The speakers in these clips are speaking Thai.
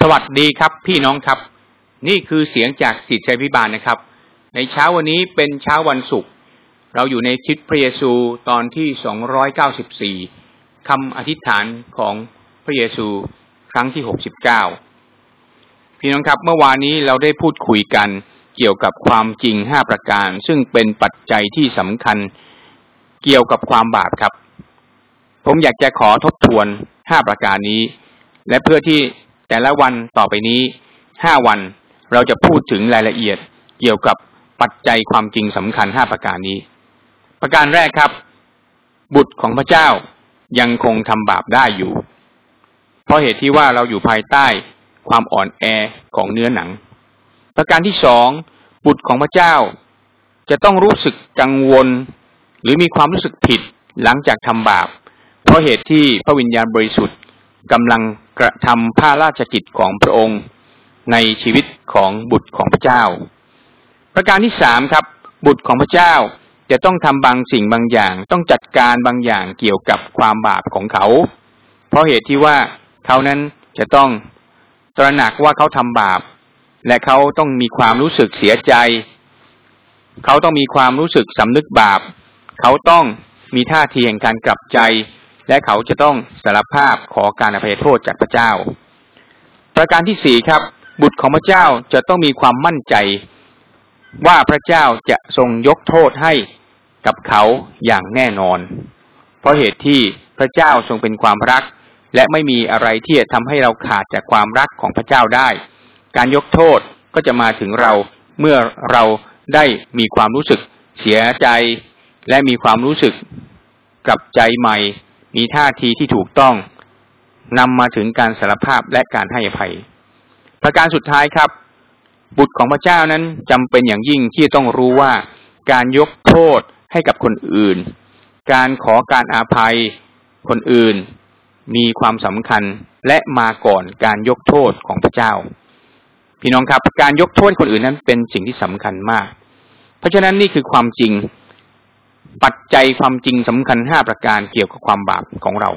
สวัสดีครับพี่น้องครับ นี่คือเสียงจากสิทธิชัยพิบาลนะครับ ในเช้าวันนี้เป็นเช้าวันศุกร์เราอยู่ในคลิปพระเยซูตอนที่สองร้อยเก้าสิบสี่คำอธิษฐานของพระเยซูครั้งที่หกสิบเก้าพี่น้องครับ เมื่อวานนี้เราได้พูดคุยกันเกี่ยวกับความจริงห้าประการ ซึ่งเป็นปัจจัยที่สำคัญเกี่ยวกับความบาปครับ ผมอยากจะขอทบทวนห้าประการนี้ และเพื่อที่ แต่ละวันต่อไปนี้ห้าวันเราจะพูดถึงรายละเอียดเกี่ยวกับปัจจัยความจริงสำคัญห้าประการนี้ ประการแรกครับ บุตรของพระเจ้ายังคงทำบาปได้อยู่ เพราะเหตุที่ว่าเราอยู่ภายใต้ความอ่อนแอของเนื้อหนัง ประการที่สองบุตรของพระเจ้า จะต้องรู้สึกกังวล หรือมีความรู้สึกผิดหลังจากทำบาป เพราะเหตุที่พระวิญญาณบริสุทธิ์ กำลังกระทำพระราชกิจของพระองค์ในชีวิตของบุตรของพระเจ้า ประการที่สามครับ บุตรของพระเจ้าจะต้องทำบางสิ่งบางอย่าง ต้องจัดการบางอย่างเกี่ยวกับความบาปของเขา เพราะเหตุที่ว่าเขานั้นจะต้องตระหนักว่าเขาทำบาป และเขาต้องมีความรู้สึกเสียใจ เขาต้องมีความรู้สึกสำนึกบาป เขาต้องมีท่าทีแห่งการกลับใจ และเขาจะต้องสารภาพขอการอภัยโทษจากพระเจ้า ประการที่สี่ครับ บุตรของพระเจ้าจะต้องมีความมั่นใจว่าพระเจ้าจะทรงยกโทษให้กับเขาอย่างแน่นอน เพราะเหตุที่พระเจ้าทรงเป็นความรัก และไม่มีอะไรที่จะทำให้เราขาดจากความรักของพระเจ้าได้ การยกโทษก็จะมาถึงเราเมื่อเราได้มีความรู้สึกเสียใจ และมีความรู้สึกกับใจใหม่ มีท่าทีที่ถูกต้องนำมาถึงการสารภาพและการให้อภัย ประการสุดท้ายครับ บุตรของพระเจ้านั้นจำเป็นอย่างยิ่งที่ต้องรู้ว่าการยกโทษให้กับคนอื่น การขอการอาภัยคนอื่น มีความสำคัญและมาก่อนการยกโทษของพระเจ้า พี่น้องครับ การยกโทษคนอื่นนั้นเป็นสิ่งที่สำคัญมาก เพราะฉะนั้นนี่คือความจริง ปัจจัยความจริงสำคัญห้าประการเกี่ยวกับความบาปของเรา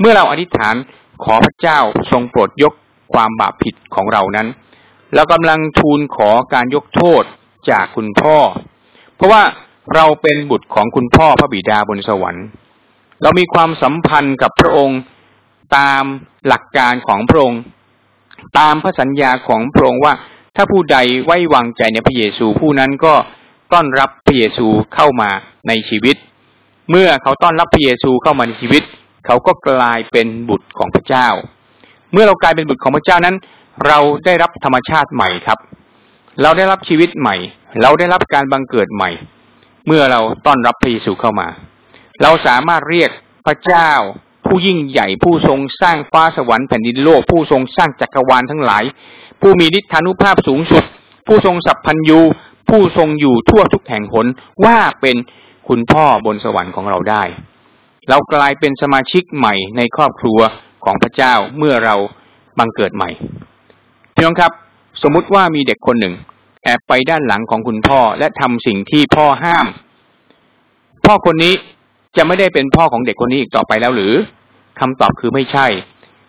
เมื่อเราอธิษฐานขอพระเจ้าทรงโปรดยกความบาปผิดของเรานั้นเรากำลังทูลขอการยกโทษจากคุณพ่อ เพราะว่าเราเป็นบุตรของคุณพ่อพระบิดาบนสวรรค์ เรามีความสัมพันธ์กับพระองค์ตามหลักการของพระองค์ ตามพระสัญญาของพระองค์ว่าถ้าผู้ใดไว้วางใจในพระเยซูผู้นั้นก็ ต้อนรับพระเยซูเข้ามาในชีวิต เมื่อเขาต้อนรับพระเยซูเข้ามาในชีวิต เขาก็กลายเป็นบุตรของพระเจ้า เมื่อเรากลายเป็นบุตรของพระเจ้านั้น เราได้รับธรรมชาติใหม่ครับ เราได้รับชีวิตใหม่ เราได้รับการบังเกิดใหม่ เมื่อเราต้อนรับพระเยซูเข้ามา เราสามารถเรียกพระเจ้า ผู้ยิ่งใหญ่ผู้ทรงสร้างฟ้าสวรรค์แผ่นดินโลกผู้ทรงสร้างจักรวาลทั้งหลาย ผู้มีฤทธานุภาพสูงสุด ผู้ทรงสัพพัญญู ผู้ทรงอยู่ทั่วทุกแห่งหนว่าเป็นคุณพ่อบนสวรรค์ของเราได้ เรากลายเป็นสมาชิกใหม่ในครอบครัวของพระเจ้าเมื่อเราบังเกิดใหม่พี่น้องครับสมมุติว่ามีเด็กคนหนึ่ง แอบไปด้านหลังของคุณพ่อและทำสิ่งที่พ่อห้าม พ่อคนนี้จะไม่ได้เป็นพ่อของเด็กคนนี้อีกต่อไปแล้วหรือคำตอบคือไม่ใช่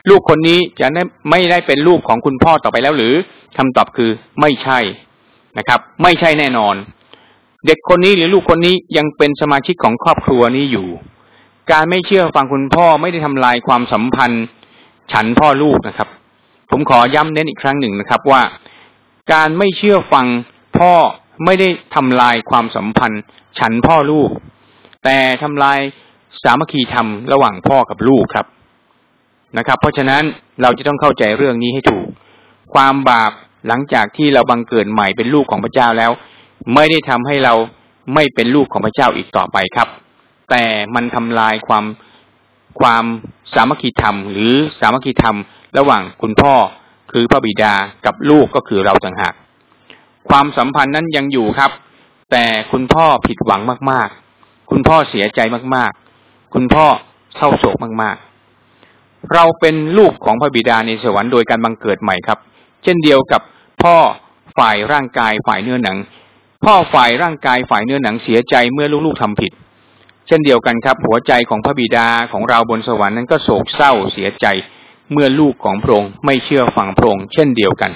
ลูกคนนี้จะไม่ได้เป็นลูกของคุณพ่อต่อไปแล้วหรือคำตอบคือไม่ใช่ นะครับ ไม่ใช่แน่นอน เด็กคนนี้หรือลูกคนนี้ยังเป็นสมาชิกของครอบครัวนี้อยู่ การไม่เชื่อฟังคุณพ่อไม่ได้ทำลายความสัมพันธ์ ฉันพ่อลูกนะครับ ผมขอย้ำเน้นอีกครั้งหนึ่งนะครับว่า การไม่เชื่อฟังพ่อไม่ได้ทำลายความสัมพันธ์ ฉันพ่อลูก แต่ทำลายสามัคคีธรรมระหว่างพ่อกับลูกครับนะครับ เพราะฉะนั้นเราจะต้องเข้าใจเรื่องนี้ให้ถูก ความบาป หลังจากที่เราบังเกิดใหม่เป็นลูกของพระเจ้าแล้ว ไม่ได้ทำให้เราไม่เป็นลูกของพระเจ้าอีกต่อไปครับ แต่มันทำลายความความสามัคคีธรรม หรือสามัคคีธรรม ระหว่างคุณพ่อคือพระบิดากับลูกก็คือเราต่างหากความสัมพันธ์นั้นยังอยู่ครับ แต่คุณพ่อผิดหวังมาก ๆ คุณพ่อเสียใจมาก ๆ คุณพ่อเศร้าโศกมาก ๆ เราเป็นลูกของพระบิดาในสวรรค์โดยการบังเกิดใหม่ครับ เช่นเดียวกับ พ่อฝ่ายร่างกายฝ่ายเนื้อหนัง พ่อฝ่ายร่างกายฝ่ายเนื้อหนังเสียใจเมื่อลูกๆทำผิด เช่นเดียวกันครับ หัวใจของพระบิดาของเราบนสวรรค์นั้นก็โศกเศร้าเสียใจเมื่อลูกของพระองค์ไม่เชื่อฟังพระองค์เช่นเดียวกัน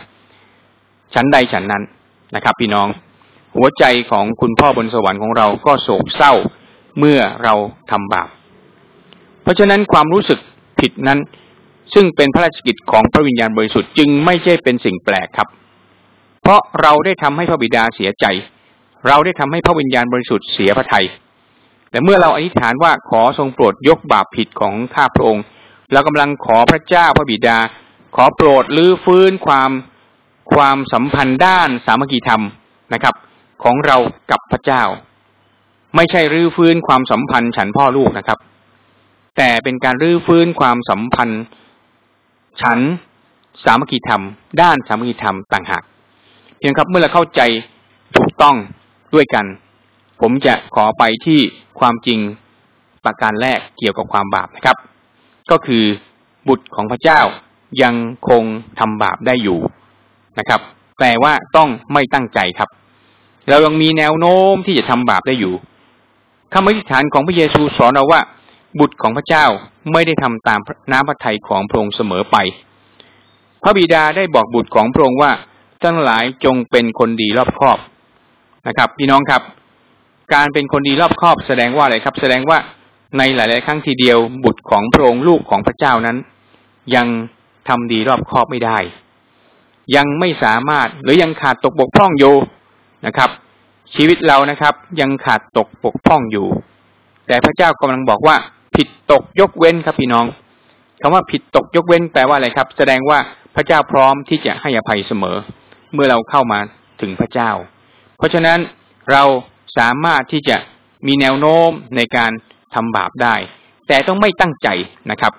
ฉันใดฉันนั้นนะครับ พี่น้อง หัวใจของคุณพ่อบนสวรรค์ของเราก็โศกเศร้าเมื่อเราทำบาป เพราะฉะนั้นความรู้สึกผิดนั้น ซึ่งเป็นพระราชกิจของพระวิญญาณบริสุทธิ์จึงไม่ใช่เป็นสิ่งแปลกครับ เพราะเราได้ทำให้พระบิดาเสียใจ เราได้ทำให้พระวิญญาณบริสุทธิ์เสียพระทยัยแต่เมื่อเราอธิษฐานว่าขอทรงโปรดยกบาปผิดของข้าพระองค์เรากำลังขอพระเจ้าพระบิดา ขอโปรดลื้อฟื้นความความสัมพันธ์ด้านสามัคคีธรรมนะครับ ของเรากับพระเจ้า ไม่ใช่รื้อฟื้นความสัมพันธ์ฉันพ่อลูกนะครับ แต่เป็นการรื้อฟื้นความสัมพันธ์ ฉันสามัคคีธรรม ด้านสามัคคีธรรมต่างหาก เพียงครับเมื่อเราเข้าใจถูกต้องด้วยกัน ผมจะขอไปที่ความจริงประการแรกเกี่ยวกับความบาปนะครับ ก็คือบุตรของพระเจ้ายังคงทำบาปได้อยู่นะครับ แต่ว่าต้องไม่ตั้งใจครับ เรายังมีแนวโน้มที่จะทำบาปได้อยู่คำอธิษฐานของพระเยซูสอนเราว่า บุตรของพระเจ้าไม่ได้ทำตามน้ำพระทัยของพระองค์เสมอไป พระบิดาได้บอกบุตรของพระองค์ว่า ทั้งหลายจงเป็นคนดีรอบคอบนะครับ พี่น้องครับ การเป็นคนดีรอบคอบ แสดงว่าอะไรครับ แสดงว่าในหลาย ๆ ครั้งทีเดียวบุตรของพระองค์ลูกของพระเจ้านั้น ยังทำดีรอบคอบไม่ได้ ยังไม่สามารถหรือยังขาดตกบกพร่องอยู่นะครับ ชีวิตเรานะครับ ยังขาดตกบกพร่องอยู่ แต่พระเจ้ากำลังบอกว่า ผิดตกยกเว้นครับพี่น้องคำว่าผิดตกยกเว้นแปลว่าอะไรครับ แสดงว่าพระเจ้าพร้อมที่จะให้อภัยเสมอ เมื่อเราเข้ามาถึงพระเจ้า เพราะฉะนั้นเราสามารถที่จะมีแนวโน้มในการทำบาปได้ แต่ต้องไม่ตั้งใจนะครับ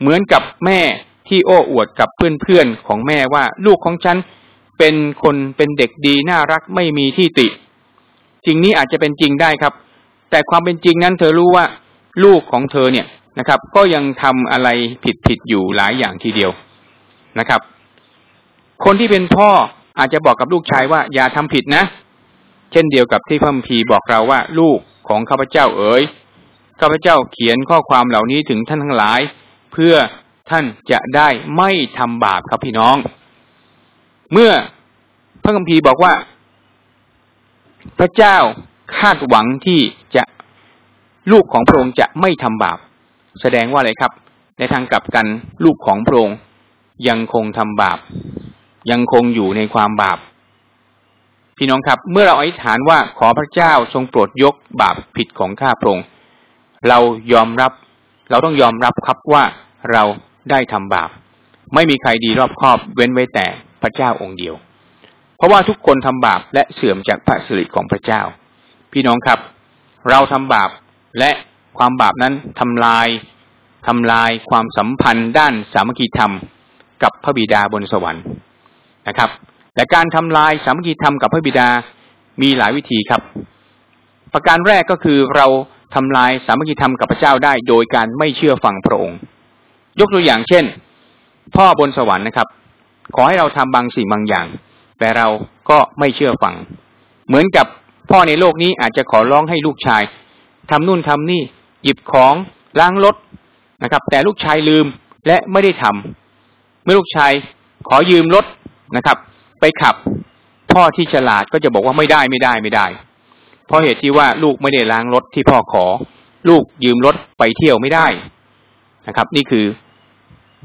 เหมือนกับแม่ที่โอ้อวดกับเพื่อนๆของแม่ว่าลูกของฉันเป็นคนเป็นเด็กดีน่ารักไม่มีที่ติสิ่งนี้อาจจะเป็นจริงได้ครับ แต่ความเป็นจริงนั้นเธอรู้ว่าลูกของเธอเนี่ยนะครับ ก็ยังทำอะไรผิดๆอยู่หลายอย่างทีเดียวนะครับ คนที่เป็นพ่ออาจจะบอกกับลูกชายว่าอย่าทำผิดนะ เช่นเดียวกับที่พระมพีบอกเราว่าลูกของข้าพเจ้าเอ๋ยข้าพเจ้าเขียนข้อความเหล่านี้ถึงท่านทั้งหลาย เพื่อท่านจะได้ไม่ทำบาปครับพี่น้อง เมื่อพระคัมภีร์บอกว่า พระเจ้าคาดหวังที่จะลูกของพระองค์จะไม่ทำบาป แสดงว่าอะไรครับ ในทางกลับกันลูกของพระองค์ยังคงทำบาป ยังคงอยู่ในความบาป พี่น้องครับ เมื่อเราอธิษฐานว่าขอพระเจ้าทรงโปรดยกบาปผิดของข้าพระองค์เรายอมรับ เราต้องยอมรับครับว่าเราได้ทำบาป ไม่มีใครดีรอบครอบเว้นไว้แต่พระเจ้าองค์เดียว เพราะว่าทุกคนทำบาปและเสื่อมจากพระสิริของพระเจ้า พี่น้องครับ เราทำบาปและความบาปนั้นทำลายทำลายความสัมพันธ์ด้านสามัคคีธรรม กับพระบิดาบนสวรรค์ นะครับ แต่การทำลายสามัคคีธรรมกับพระบิดามีหลายวิธีครับ ประการแรกก็คือเราทำลายสามัคคีธรรมกับพระเจ้าได้โดยการไม่เชื่อฟังพระองค์ ยกตัวอย่างเช่น พ่อบนสวรรค์นะครับ ขอให้เราทำบางสิ่งบางอย่าง แต่เราก็ไม่เชื่อฟัง เหมือนกับพ่อในโลกนี้อาจจะขอร้องให้ลูกชายทำนู่นทำนี่ หยิบของล้างรถนะครับ แต่ลูกชายลืมและไม่ได้ทำเมื่อลูกชายขอยืมรถ นะครับ ไปขับพ่อที่ฉลาดก็จะบอกว่าไม่ได้ไม่ได้ไม่ได้ เพราะเหตุที่ว่าลูกไม่ได้ล้างรถที่พ่อขอ ลูกยืมรถไปเที่ยวไม่ได้นะครับ นี่คือ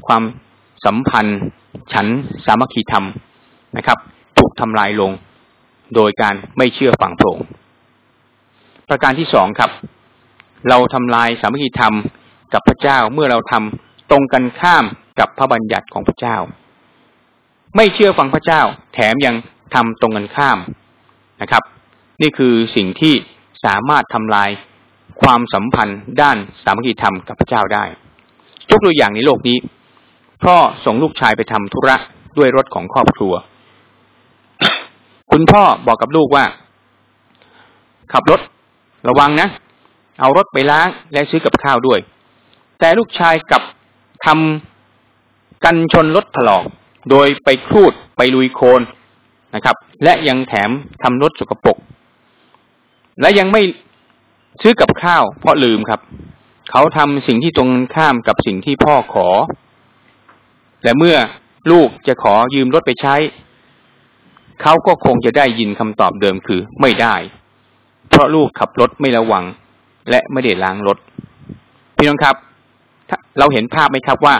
ความสัมพันธ์ฉันสามัคคีธรรมนะครับ ถูกทำลายลงโดยการไม่เชื่อฝังโปร่งประการที่สองครับ เราทำลายสามัคคีธรรมกับพระเจ้าเมื่อเราทำตรงกันข้ามกับพระบัญญัติของพระเจ้า ไม่เชื่อฟังพระเจ้า แถมยังทำตรงกันข้ามนะครับ นี่คือสิ่งที่สามารถทำลายความสัมพันธ์ด้านสามัคคีธรรมกับพระเจ้าได้ยกตัวอย่างในโลกนี้พ่อส่งลูกชายไปทำธุระด้วยรถของครอบครัว คุณพ่อบอกกับลูกว่า ขับรถระวังนะ เอารถไปล้างและซื้อกับข้าวด้วย แต่ลูกชายกับทำกันชนรถถลอก โดยไปครูดไปลุยโคลนนะครับ และยังแถมทำรถสกปรกและยังไม่ซื้อกับข้าว เพราะลืมครับ เขาทำสิ่งที่ตรงข้ามกับสิ่งที่พ่อขอและเมื่อลูกจะขอยืมรถไปใช้ เขาก็คงจะได้ยินคำตอบเดิมคือไม่ได้ เพราะลูกขับรถไม่ระวัง และไม่ได้ล้างรถ พี่น้องครับ เราเห็นภาพไหมครับว่า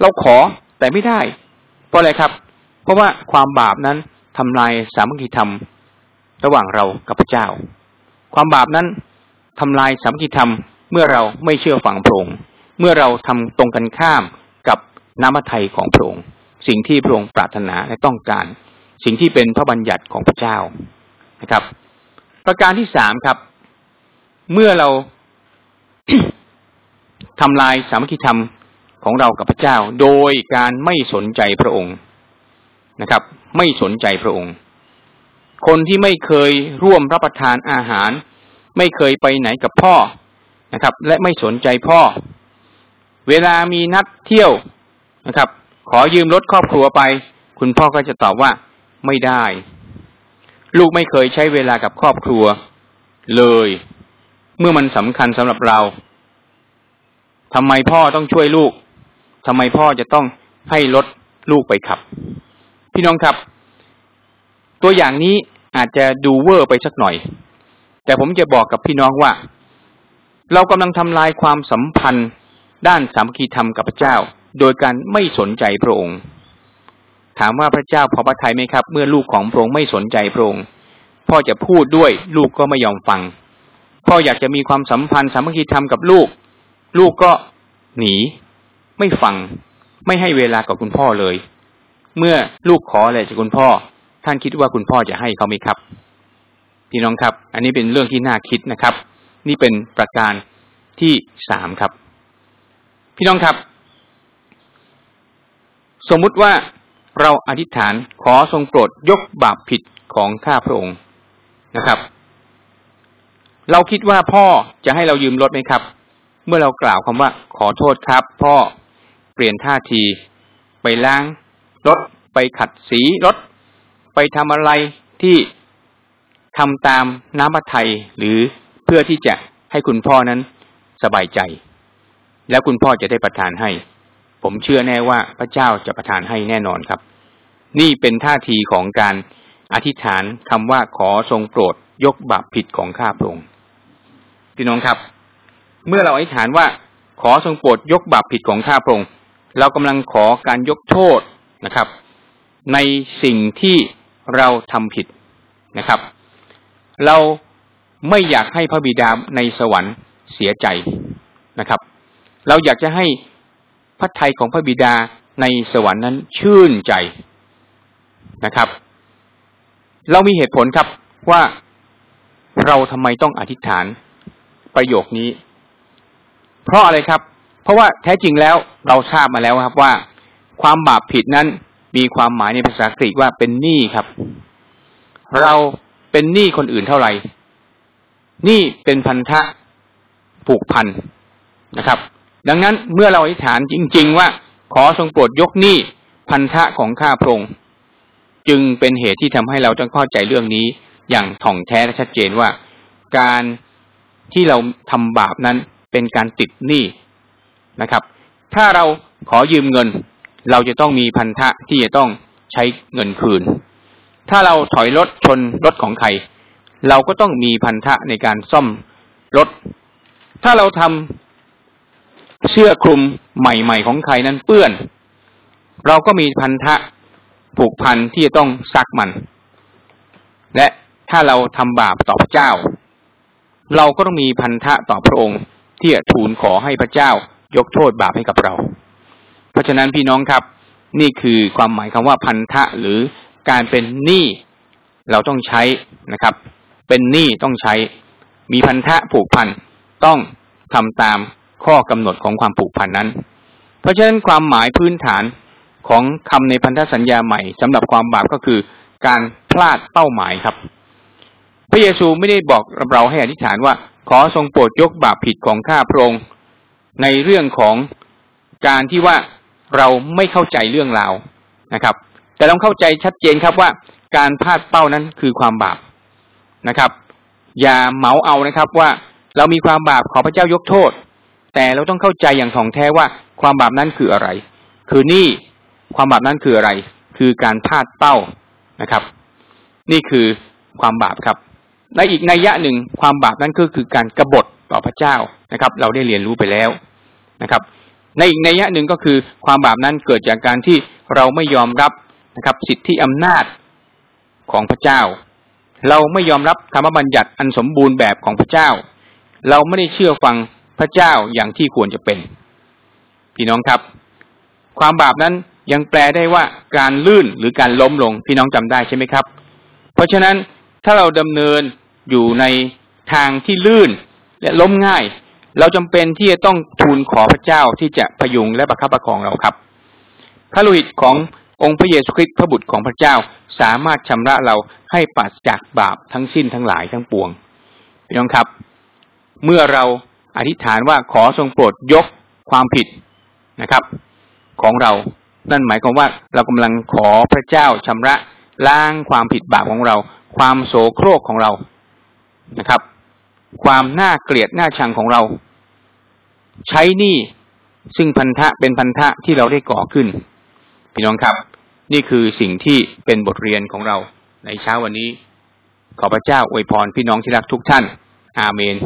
เราขอแต่ไม่ได้ เพราะอะไรครับ เพราะว่าความบาปนั้นทำลายสามัคคีธรรม ระหว่างเรากับพระเจ้า ความบาปนั้นทำลายสามัคคีธรรมเมื่อเราไม่เชื่อฟังพระองค์เมื่อเราทำตรงกันข้ามกับน้ำพระทัยของพระองค์สิ่งที่พระองค์ปรารถนาและต้องการ สิ่งที่เป็นพระบัญญัติของพระเจ้านะครับ ประการที่สามครับ เมื่อเราทำลายสามัคคีธรรม ของเรากับพระเจ้า โดยการไม่สนใจพระองค์นะครับ ไม่สนใจพระองค์ คนที่ไม่เคยร่วมรับประทานอาหาร ไม่เคยไปไหนกับพ่อนะครับ และไม่สนใจพ่อ เวลามีนัดเที่ยวนะครับ ขอยืมรถครอบครัวไป คุณพ่อก็จะตอบว่าไม่ได้ ลูกไม่เคยใช้เวลากับครอบครัว เลย เมื่อมันสำคัญสำหรับเราทำไมพ่อต้องช่วยลูก ทำไมพ่อจะต้องให้รถลูกไปขับ พี่น้องครับ ตัวอย่างนี้อาจจะดูเวอร์ไปสักหน่อย แต่ผมจะบอกกับพี่น้องว่า เรากำลังทำลายความสัมพันธ์ ด้านสามัคคีธรรมกับพระเจ้า โดยการไม่สนใจพระองค์ ถามว่าพระเจ้าพอพระทัยไหมครับ เมื่อลูกของพระองค์ไม่สนใจพระองค์พ่อจะพูดด้วยลูกก็ไม่ยอมฟัง พ่ออยากจะมีความสัมพันธ์สามัคคีธรรมกับลูก ลูกก็หนี ไม่ฟังไม่ให้เวลากับคุณพ่อเลย เมื่อลูกขออะไรจากคุณพ่อ ท่านคิดว่าคุณพ่อจะให้เขาไหมครับพี่น้องครับ อันนี้เป็นเรื่องที่น่าคิดนะครับ นี่เป็นประการที่สามครับ พี่น้องครับ สมมุติว่าเราอธิษฐานขอทรงโปรดยกบาปผิดของข้าพระองค์นะครับ เราคิดว่าพ่อจะให้เรายืมรถไหมครับ เมื่อเรากล่าวคำว่าขอโทษครับ พ่อ เปลี่ยนท่าที ไปล้างรถไปขัดสีรถ ไปทำอะไรที่ทำตามน้ำพระทัยหรือเพื่อที่จะให้คุณพ่อนั้นสบายใจ แล้วคุณพ่อจะได้ประทานให้ ผมเชื่อแน่ว่าพระเจ้าจะประทานให้แน่นอนครับ นี่เป็นท่าทีของการอธิษฐานคำว่าขอทรงโปรดยกบาปผิดของข้าพระองค์พี่น้องครับ เมื่อเราอธิษฐานว่าขอทรงโปรดยกบาปผิดของข้าพระองค์ เรากำลังขอการยกโทษนะครับ ในสิ่งที่เราทำผิดนะครับ เราไม่อยากให้พระบิดาในสวรรค์เสียใจนะครับ เราอยากจะให้พระทัยของพระบิดาในสวรรค์นั้นชื่นใจนะครับ เรามีเหตุผลครับว่าเราทำไมต้องอธิษฐานประโยคนี้ เพราะอะไรครับ เพราะว่าแท้จริงแล้วเราทราบมาแล้วครับว่า ความบาปผิดนั้นมีความหมายในภาษากรีกว่าเป็นหนี้ครับ เราเป็นหนี้คนอื่นเท่าไหร่หนี้เป็นพันธะผูกพันนะครับ ดังนั้นเมื่อเราอธิษฐานจริง ๆ ว่าขอทรงโปรดยกหนี้พันธะของข้าพระองค์จึงเป็นเหตุที่ทำให้เราต้องเข้าใจเรื่องนี้อย่างถ่องแท้และชัดเจนว่า การที่เราทำบาปนั้นเป็นการติดหนี้ นะครับ ถ้าเราขอยืมเงิน เราจะต้องมีพันธะที่จะต้องใช้เงินคืน ถ้าเราถอยรถชนรถของใคร เราก็ต้องมีพันธะในการซ่อมรถ ถ้าเราทำเสื้อคลุมใหม่ๆของใครนั้นเปื้อน เราก็มีพันธะผูกพันที่จะต้องซักมัน และถ้าเราทำบาปต่อพระเจ้า เราก็ต้องมีพันธะต่อพระองค์ที่จะทูลขอให้พระเจ้า ยกโทษบาปให้กับเรา เพราะฉะนั้นพี่น้องครับ นี่คือความหมายคำว่าพันธะหรือการเป็นหนี้เราต้องใช้นะครับ เป็นหนี้ต้องใช้ มีพันธะผูกพันต้องทำตามข้อกำหนดของความผูกพันนั้น เพราะฉะนั้นความหมายพื้นฐานของคำในพันธสัญญาใหม่สำหรับความบาปก็คือการพลาดเป้าหมายครับ พระเยซูไม่ได้บอกเราให้อธิษฐานว่า ขอทรงโปรดยกบาปผิดของข้าพระองค์ ในเรื่องของการที่ว่าเราไม่เข้าใจเรื่องราวนะครับ แต่ต้องเข้าใจชัดเจนครับว่าการพลาดเป้านั้นคือความบาปนะครับ อย่าเหมาเอานะครับว่าเรามีความบาปขอพระเจ้ายกโทษ แต่เราต้องเข้าใจอย่างถ่องแท้ว่าความบาปนั้นคืออะไร คือนี้ความบาปนั้นคืออะไร คือการพลาดเป้านะครับ นี่คือความบาปครับในอีกนัยยะหนึ่งความบาปนั้นก็คือการกรบฏต่อพระเจ้านะครับ เราได้เรียนรู้ไปแล้ว นะครับ ในอีกในยยะหนึ่งก็คือความบาปนั้นเกิดจากการที่เราไม่ยอมรับนะครับ สิทธิอำนาจของพระเจ้า เราไม่ยอมรับธรรมบัญญัติอันสมบูรณ์แบบของพระเจ้า เราไม่ได้เชื่อฟังพระเจ้าอย่างที่ควรจะเป็น พี่น้องครับ ความบาปนั้นยังแปลได้ว่าการลื่นหรือการล้มลงพี่น้องจำได้ใช่ไหมครับ เพราะฉะนั้นถ้าเราดำเนินอยู่ในทางที่ลื่นและล้มง่าย เราจำเป็นที่จะต้องทูลขอพระเจ้าที่จะพยุงและประคับประคองเราครับ พระโลหิตขององค์พระเยซูคริสต์พระบุตรของพระเจ้าสามารถชำระเราให้ปราศจากบาปทั้งสิ้นทั้งหลายทั้งปวงพี่น้องครับ เมื่อเราอธิษฐานว่าขอทรงโปรดยกความผิดนะครับ ของเรา นั่นหมายความว่าเรากำลังขอพระเจ้าชำระล้างความผิดบาปของเรา ความโสโครกของเรานะครับ ความน่าเกลียดน่าชังของเรา ใช้หนี้ซึ่งพันธะเป็นพันธะที่เราได้ก่อขึ้น พี่น้องครับ นี่คือสิ่งที่เป็นบทเรียนของเราในเช้าวันนี้ ขอพระเจ้าอวยพรพี่น้องที่รักทุกท่าน อาเมน